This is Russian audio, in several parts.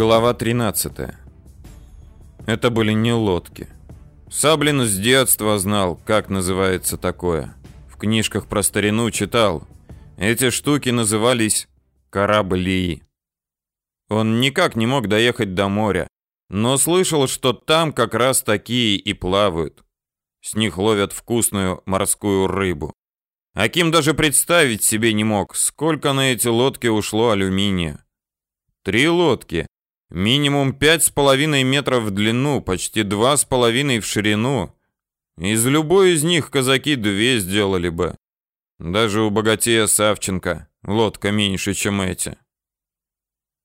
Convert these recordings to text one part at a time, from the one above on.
Глава 13. Это были не лодки. Саблин с детства знал, как называется такое. В книжках про старину читал. Эти штуки назывались корабли. Он никак не мог доехать до моря, но слышал, что там как раз такие и плавают. С них ловят вкусную морскую рыбу. Аким даже представить себе не мог, сколько на эти лодки ушло алюминия. Три лодки, Минимум пять с половиной метров в длину, почти два с половиной в ширину. Из любой из них казаки две сделали бы. Даже у богатея Савченко лодка меньше, чем эти.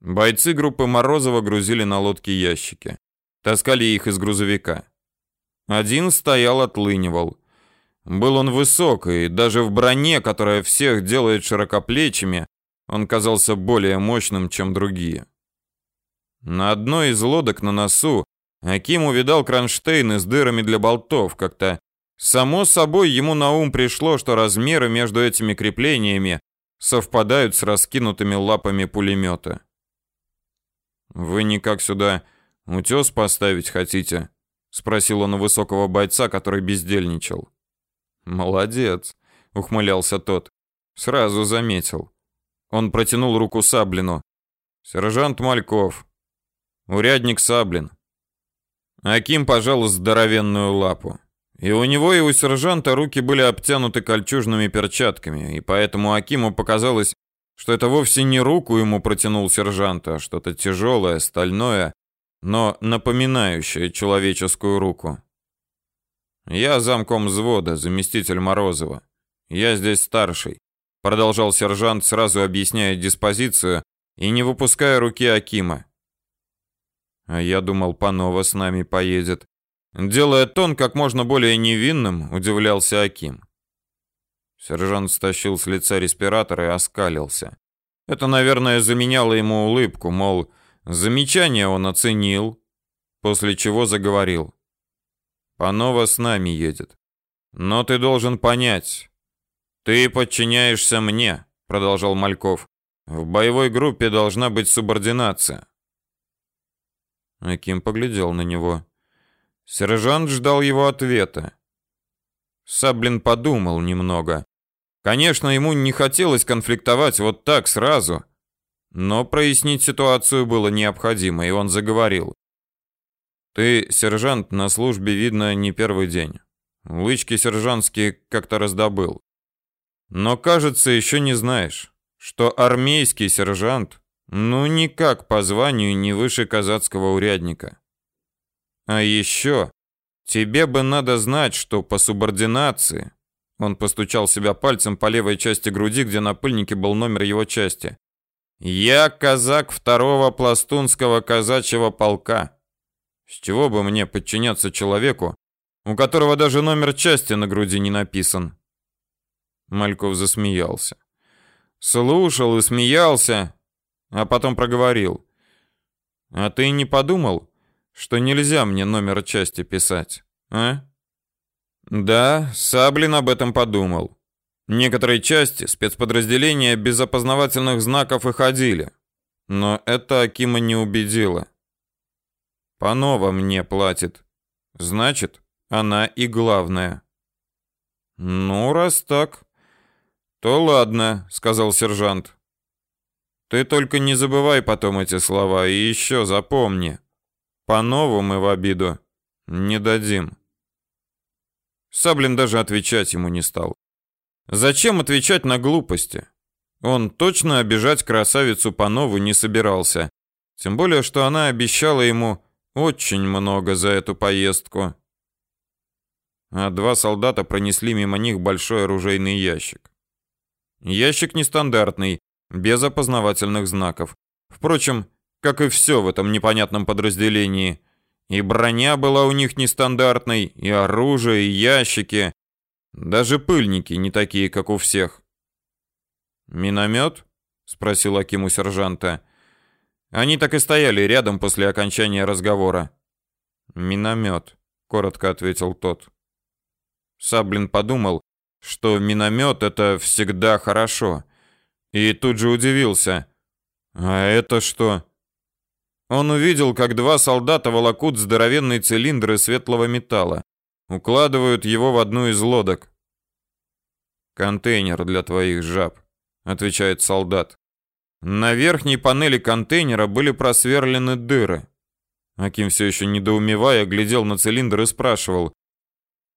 Бойцы группы Морозова грузили на лодки ящики. Таскали их из грузовика. Один стоял отлынивал. Был он высокий, даже в броне, которая всех делает широкоплечими, он казался более мощным, чем другие. На одной из лодок на носу Аким увидал кронштейны с дырами для болтов. Как-то само собой ему на ум пришло, что размеры между этими креплениями совпадают с раскинутыми лапами пулемета. «Вы никак сюда утес поставить хотите?» — спросил он у высокого бойца, который бездельничал. «Молодец», — ухмылялся тот. Сразу заметил. Он протянул руку Саблину. «Сержант Мальков, Урядник Саблин. Аким пожал здоровенную лапу. И у него, и у сержанта руки были обтянуты кольчужными перчатками, и поэтому Акиму показалось, что это вовсе не руку ему протянул сержант, а что-то тяжелое, стальное, но напоминающее человеческую руку. «Я замком взвода, заместитель Морозова. Я здесь старший», — продолжал сержант, сразу объясняя диспозицию и не выпуская руки Акима. А я думал, Панова с нами поедет. Делая тон как можно более невинным, удивлялся Аким. Сержант стащил с лица респиратор и оскалился. Это, наверное, заменяло ему улыбку, мол, замечание он оценил, после чего заговорил. Панова с нами едет. Но ты должен понять. Ты подчиняешься мне, продолжал Мальков. В боевой группе должна быть субординация. Аким поглядел на него. Сержант ждал его ответа. Саблин подумал немного. Конечно, ему не хотелось конфликтовать вот так сразу, но прояснить ситуацию было необходимо, и он заговорил. Ты, сержант, на службе видно не первый день. Лычки сержантские как-то раздобыл. Но, кажется, еще не знаешь, что армейский сержант ну, никак по званию не выше казацкого урядника. А еще тебе бы надо знать, что по субординации он постучал себя пальцем по левой части груди, где на пыльнике был номер его части. Я казак второго пластунского казачьего полка. С чего бы мне подчиняться человеку, у которого даже номер части на груди не написан? Мальков засмеялся. Слушал и смеялся, а потом проговорил. «А ты не подумал, что нельзя мне номер части писать, а?» «Да, Саблин об этом подумал. Некоторые части, спецподразделения без опознавательных знаков и ходили. Но это Акима не убедило. Панова мне платит. Значит, она и главная». «Ну, раз так, то ладно», — сказал сержант. Ты только не забывай потом эти слова и еще запомни. По-новому мы в обиду не дадим. Саблин даже отвечать ему не стал. Зачем отвечать на глупости? Он точно обижать красавицу Панову не собирался. Тем более, что она обещала ему очень много за эту поездку. А два солдата пронесли мимо них большой оружейный ящик. Ящик нестандартный, без опознавательных знаков. Впрочем, как и все в этом непонятном подразделении. И броня была у них нестандартной, и оружие, и ящики. Даже пыльники не такие, как у всех. «Миномет?» — спросил Аким у сержанта. Они так и стояли рядом после окончания разговора. «Миномет», — коротко ответил тот. Саблин подумал, что миномет — это всегда хорошо. И тут же удивился. А это что? Он увидел, как два солдата волокут здоровенный цилиндр из светлого металла, укладывают его в одну из лодок. Контейнер для твоих жаб, отвечает солдат. На верхней панели контейнера были просверлены дыры. Аким все еще недоумевая глядел на цилиндр и спрашивал: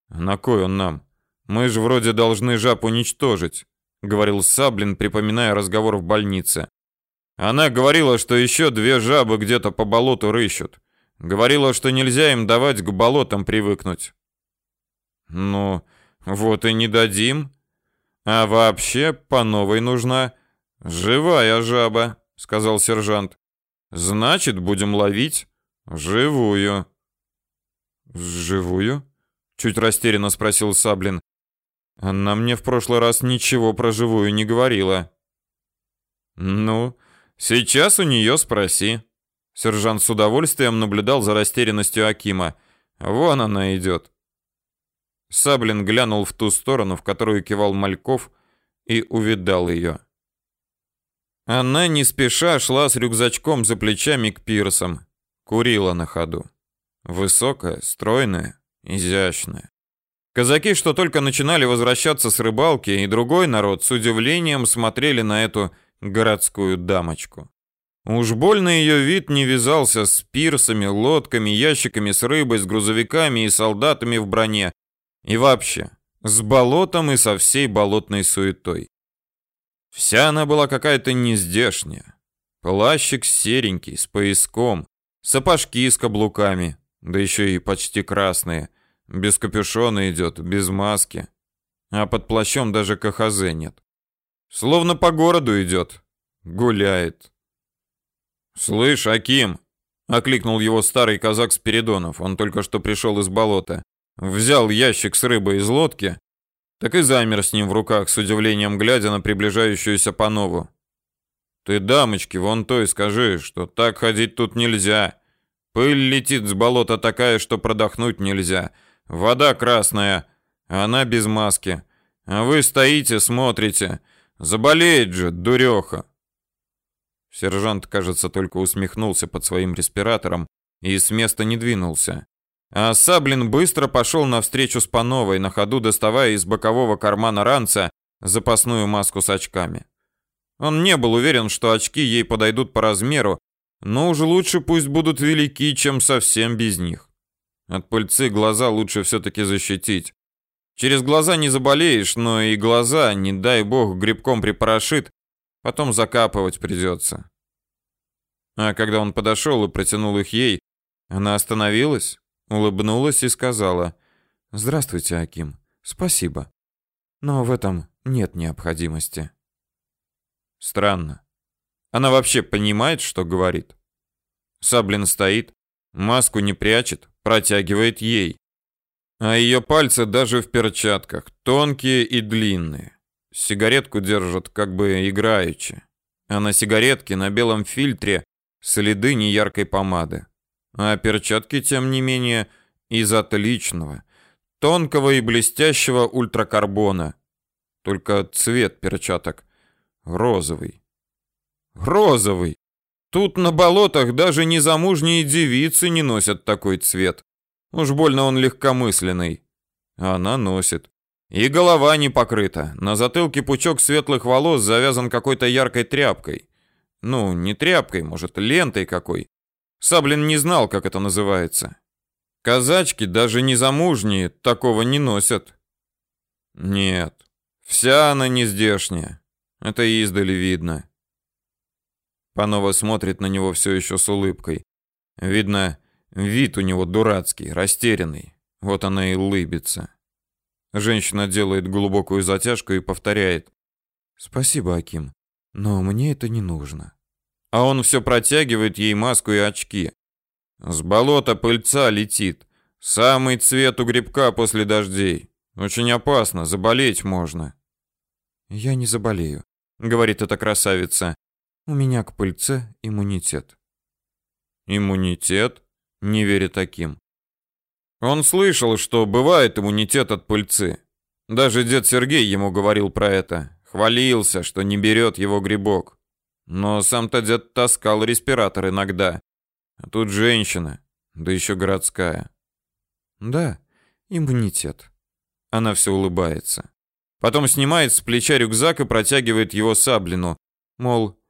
"На кой он нам? Мы же вроде должны жаб уничтожить", говорил Саблин, припоминая разговор в больнице. Она говорила, что еще две жабы где-то по болоту рыщут. Говорила, что нельзя им давать к болотам привыкнуть. Ну, вот и не дадим. А вообще, по новой нужна живая жаба, сказал сержант. Значит, будем ловить Живую. Живую? Чуть растерянно спросил Саблин. Она мне в прошлый раз ничего про живую не говорила. Ну, сейчас у нее спроси. Сержант с удовольствием наблюдал за растерянностью Акима. Вон она идет. Саблин глянул в ту сторону, в которую кивал Мальков, и увидал ее. Она не спеша шла с рюкзачком за плечами к пирсам. Курила на ходу. Высокая, стройная, изящная. Казаки, что только начинали возвращаться с рыбалки, и другой народ с удивлением смотрели на эту городскую дамочку. Уж больно ее вид не вязался с пирсами, лодками, ящиками с рыбой, с грузовиками и солдатами в броне. И вообще, с болотом и со всей болотной суетой. Вся она была какая-то нездешняя. Плащик серенький, с пояском, Сапожки с каблуками, да еще и почти красные. Без капюшона идет, без маски. А под плащом даже КХЗ нет. Словно по городу идет. Гуляет. «Слышь, Аким!» — окликнул его старый казак Спиридонов. Он только что пришел из болота. Взял ящик с рыбой из лодки, так и замер с ним в руках, с удивлением глядя на приближающуюся Панову. Ты дамочке вон той скажи, что так ходить тут нельзя. Пыль летит с болота такая, что продохнуть нельзя. Вода красная, она без маски. А вы стоите, смотрите. Заболеет же, дуреха. Сержант, кажется, только усмехнулся под своим респиратором и с места не двинулся. А Саблин быстро пошел навстречу с Пановой, на ходу доставая из бокового кармана ранца запасную маску с очками. Он не был уверен, что очки ей подойдут по размеру, но уже лучше пусть будут велики, чем совсем без них. От пыльцы глаза лучше все-таки защитить. Через глаза не заболеешь, но и глаза, не дай бог, грибком припорошит, потом закапывать придется. А когда он подошел и протянул их ей, она остановилась, улыбнулась и сказала «Здравствуйте, Аким, спасибо, но в этом нет необходимости». Странно. Она вообще понимает, что говорит? Саблин стоит, маску не прячет, протягивает ей. А ее пальцы даже в перчатках, тонкие и длинные. Сигаретку держат как бы играючи. А на сигаретке на белом фильтре следы неяркой помады. А перчатки, тем не менее, из отличного, тонкого и блестящего ультракарбона. Только цвет перчаток Розовый. Розовый. Тут на болотах даже незамужние девицы не носят такой цвет. Уж больно он легкомысленный. А она носит. И голова не покрыта. На затылке пучок светлых волос завязан какой-то яркой тряпкой. Ну, не тряпкой, может, лентой какой. Саблин не знал, как это называется. Казачки, даже незамужние, такого не носят. Нет, вся она не здешняя. Это издали видно. Панова смотрит на него все еще с улыбкой. Видно, вид у него дурацкий, растерянный. Вот она и улыбится. Женщина делает глубокую затяжку и повторяет. «Спасибо, Аким, но мне это не нужно». А он все протягивает ей маску и очки. С болота пыльца летит. Самый цвет у грибка после дождей. Очень опасно, заболеть можно. Я не заболею говорит эта красавица. У меня к пыльце иммунитет. Иммунитет? Не верит таким. Он слышал, что бывает иммунитет от пыльцы. Даже дед Сергей ему говорил про это. Хвалился, что не берет его грибок. Но сам-то дед таскал респиратор иногда. А тут женщина, да еще городская. Да, иммунитет. Она все улыбается. Потом снимает с плеча рюкзак и протягивает его Саблину. Мол,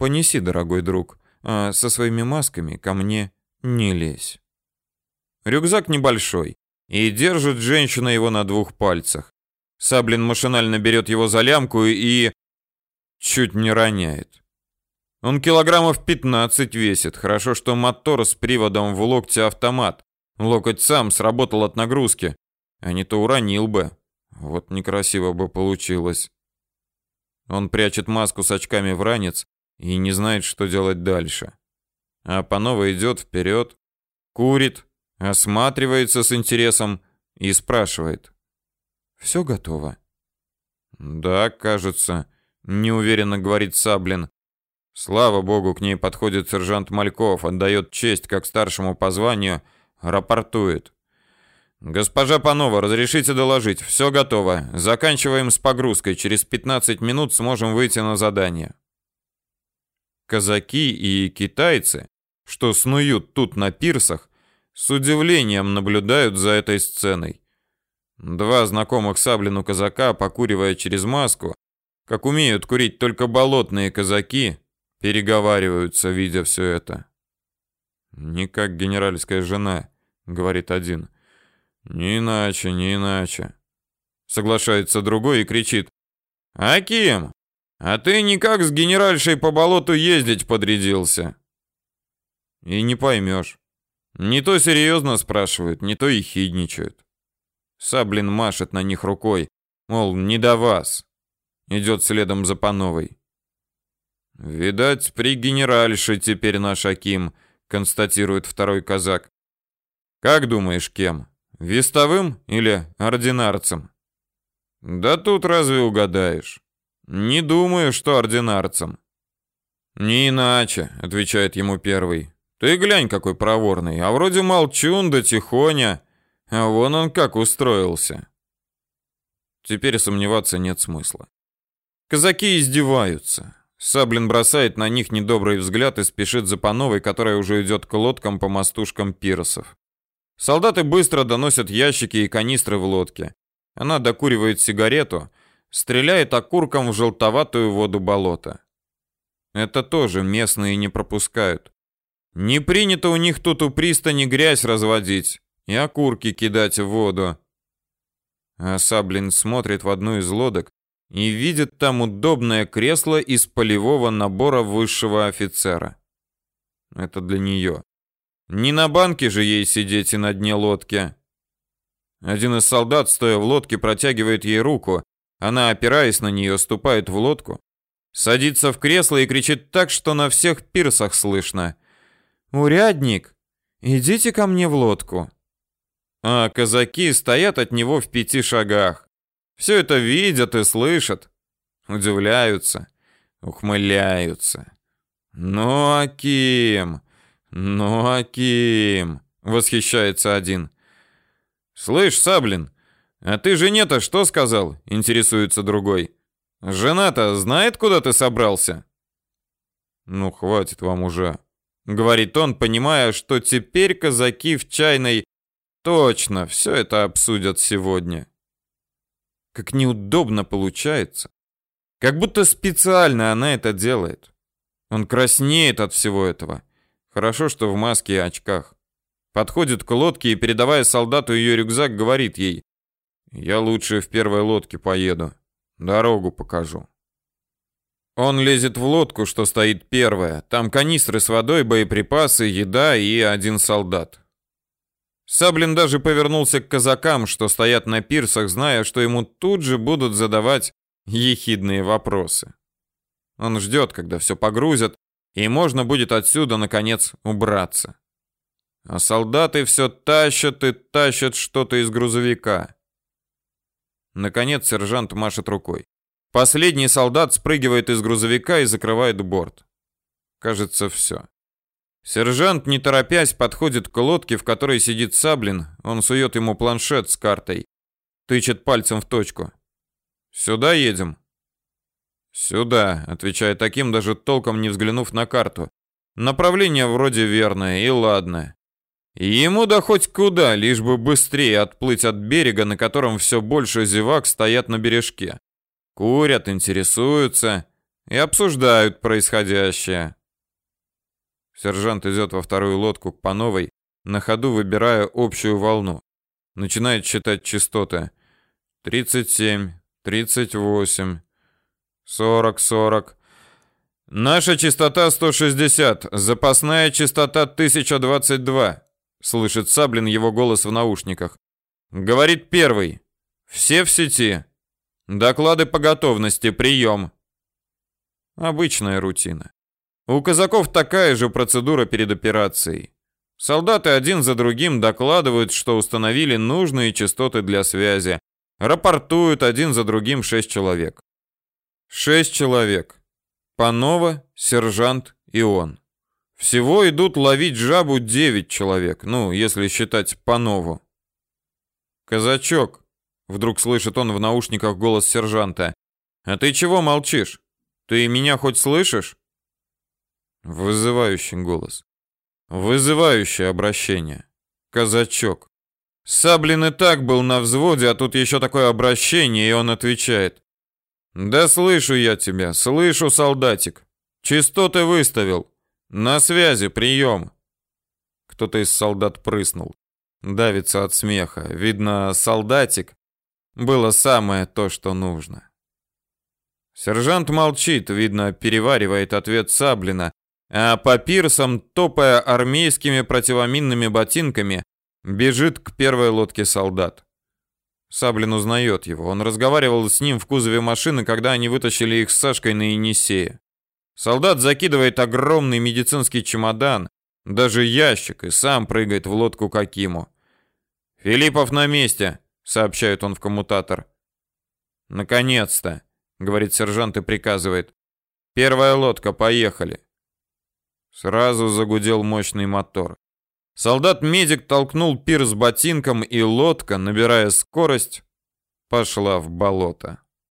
понеси, дорогой друг, а со своими масками ко мне не лезь. Рюкзак небольшой, и держит женщина его на двух пальцах. Саблин машинально берет его за лямку и... чуть не роняет. Он килограммов 15 весит. Хорошо, что мотор с приводом в локте автомат. Локоть сам сработал от нагрузки. А не то уронил бы. Вот некрасиво бы получилось. Он прячет маску с очками в ранец и не знает, что делать дальше. А Панова идет вперед, курит, осматривается с интересом и спрашивает. «Все готово?» «Да, кажется», — неуверенно говорит Саблин. Слава богу, к ней подходит сержант Мальков, отдает честь как старшему по званию, рапортует. «Госпожа Панова, разрешите доложить. Все готово. Заканчиваем с погрузкой. Через 15 минут сможем выйти на задание». Казаки и китайцы, что снуют тут на пирсах, с удивлением наблюдают за этой сценой. Два знакомых Саблину казака, покуривая через маску, как умеют курить только болотные казаки, переговариваются, видя все это. «Не как генеральская жена», — говорит один, — не иначе, не иначе. Соглашается другой и кричит. Аким, а ты никак с генеральшей по болоту ездить подрядился? И не поймешь. Не то серьезно спрашивают, не то и хидничают. Саблин машет на них рукой, мол, не до вас. Идет следом за Пановой. Видать, при генеральше теперь наш Аким, констатирует второй казак. Как думаешь, кем? Вестовым или ординарцем? Да тут разве угадаешь? Не думаю, что ординарцем. Не иначе, отвечает ему первый. Ты глянь, какой проворный, а вроде молчун да тихоня, а вон он как устроился. Теперь сомневаться нет смысла. Казаки издеваются. Саблин бросает на них недобрый взгляд и спешит за Пановой, которая уже идет к лодкам по мостушкам пирсов. Солдаты быстро доносят ящики и канистры в лодке. Она докуривает сигарету, стреляет окурком в желтоватую воду болота. Это тоже местные не пропускают. Не принято у них тут у пристани грязь разводить и окурки кидать в воду. А Саблин смотрит в одну из лодок и видит там удобное кресло из полевого набора высшего офицера. Это для нее. Не на банке же ей сидеть и на дне лодки. Один из солдат, стоя в лодке, протягивает ей руку. Она, опираясь на нее, ступает в лодку, садится в кресло и кричит так, что на всех пирсах слышно. «Урядник, идите ко мне в лодку». А казаки стоят от него в пяти шагах. Все это видят и слышат. Удивляются, ухмыляются. «Ну, Аким, «Ну, Аким!» — восхищается один. «Слышь, Саблин, а ты жене-то что сказал?» — интересуется другой. «Жена-то знает, куда ты собрался?» «Ну, хватит вам уже», — говорит он, понимая, что теперь казаки в чайной точно все это обсудят сегодня. Как неудобно получается. Как будто специально она это делает. Он краснеет от всего этого. Хорошо, что в маске и очках. Подходит к лодке и, передавая солдату ее рюкзак, говорит ей, «Я лучше в первой лодке поеду. Дорогу покажу». Он лезет в лодку, что стоит первая. Там канистры с водой, боеприпасы, еда и один солдат. Саблин даже повернулся к казакам, что стоят на пирсах, зная, что ему тут же будут задавать ехидные вопросы. Он ждет, когда все погрузят, и можно будет отсюда, наконец, убраться. А солдаты все тащат и тащат что-то из грузовика. Наконец сержант машет рукой. Последний солдат спрыгивает из грузовика и закрывает борт. Кажется, все. Сержант, не торопясь, подходит к лодке, в которой сидит Саблин. Он сует ему планшет с картой. Тычет пальцем в точку. «Сюда едем?» «Сюда», — отвечает таким, даже толком не взглянув на карту. Направление вроде верное, и ладно. Ему да хоть куда, лишь бы быстрее отплыть от берега, на котором все больше зевак стоят на бережке. Курят, интересуются и обсуждают происходящее. Сержант идет во вторую лодку по новой, на ходу выбирая общую волну. Начинает считать частоты. 37, 38, 40, 40. Наша частота 160, запасная частота 1022. Слышит Саблин его голос в наушниках. Говорит первый. Все в сети. Доклады по готовности, прием. Обычная рутина. У казаков такая же процедура перед операцией. Солдаты один за другим докладывают, что установили нужные частоты для связи. Рапортуют один за другим шесть человек. Шесть человек. Панова, сержант и он. Всего идут ловить жабу девять человек, ну, если считать Панову. «Казачок», — вдруг слышит он в наушниках голос сержанта, — «а ты чего молчишь? Ты меня хоть слышишь?» Вызывающий голос. Вызывающее обращение. Казачок. Саблин и так был на взводе, а тут еще такое обращение, и он отвечает. «Да слышу я тебя, слышу, солдатик. Частоты выставил. На связи, прием!» Кто-то из солдат прыснул. Давится от смеха. Видно, солдатик было самое то, что нужно. Сержант молчит, видно, переваривает ответ Саблина, а по пирсам, топая армейскими противоминными ботинками, бежит к первой лодке солдат. Саблин узнает его. Он разговаривал с ним в кузове машины, когда они вытащили их с Сашкой на Енисее. Солдат закидывает огромный медицинский чемодан, даже ящик, и сам прыгает в лодку к Акиму. «Филиппов на месте», — сообщает он в коммутатор. «Наконец-то», — говорит сержант и приказывает. «Первая лодка, поехали». Сразу загудел мощный мотор. Солдат-медик толкнул пир с ботинком, и лодка, набирая скорость, пошла в болото.